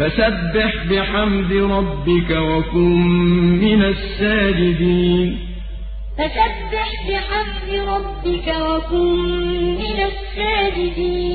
فسبح بحمد ربك وكن من الساجدين. فسبح بحمد ربك وكن من الساجدين.